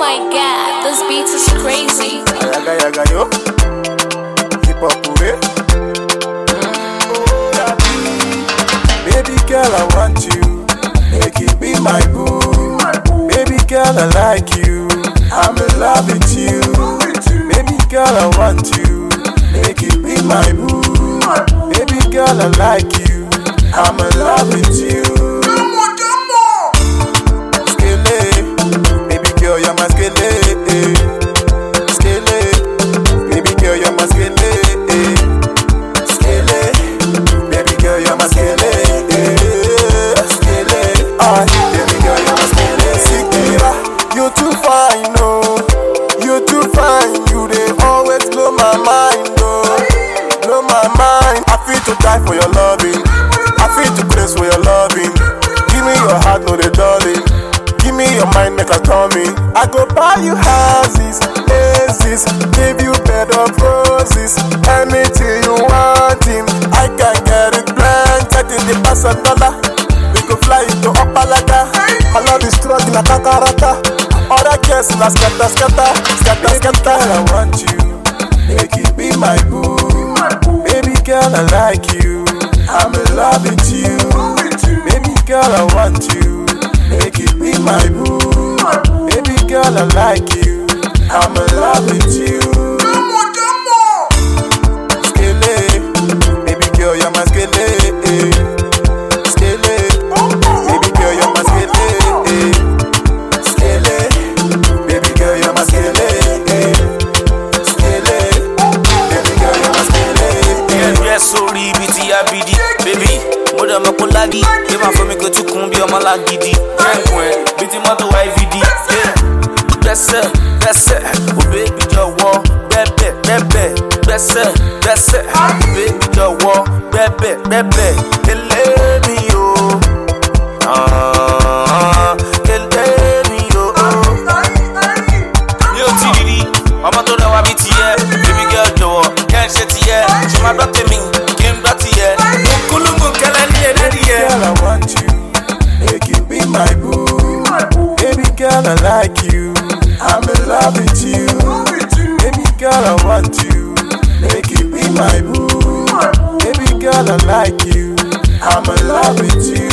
my god, this beat is crazy. Yaga yaga yo. Hip hop way. Baby girl, I want you. Make you be my boo. Baby girl, I like you. I'm in love with you. Baby girl, I want you. Make you be my boo. Baby girl, I like you. I'm in love with you. My mind, no. Blow my mind. I feel to die for your loving. I feel to grace for your loving. Give me your heart, no, they darling. Give me your mind, make a me. I go buy you houses, houses, give you bed of roses. Anything you want in, I can get it blanket in the thousand dollar. We go fly to Opalaga. My love is strong a kakaraka. Other girls in a scatter, scatter, scatter, scatter. I want you, make you be my boo. Baby girl, I like you. I'm in love with you. Baby girl, I want you. Make you be my boo. Baby girl, I like you. I'm in love with you. Bébì, mo dẹ̀ mọ́ kó lági. Yé máa fún mi kó tún kún bí ọmọ lágídí. Jẹ́ǹkùn ẹ̀ bí ti mọ́tò YVD. Gbẹ́sẹ̀ gbẹ́sẹ̀, ò bébí jọ̀wọ́ bẹ́bẹ̀ bẹ́bẹ̀. Gbẹ́sẹ̀ gbẹ́sẹ̀, ò bébí jọ̀wọ́ bẹ́bẹ̀ bẹ́bẹ̀. Kélé mi o. Ah, ọmọ tó rẹwà bíi tiẹ̀ baby girl jọ̀wọ́ kẹ́ ẹ ṣe tiẹ̀ ṣe máa gbọ́ tèmi my boo. Baby girl, I like you. I'm in love with you. Baby girl, I want you. Make you be my boo. Baby girl, I like you. I'm in love with you.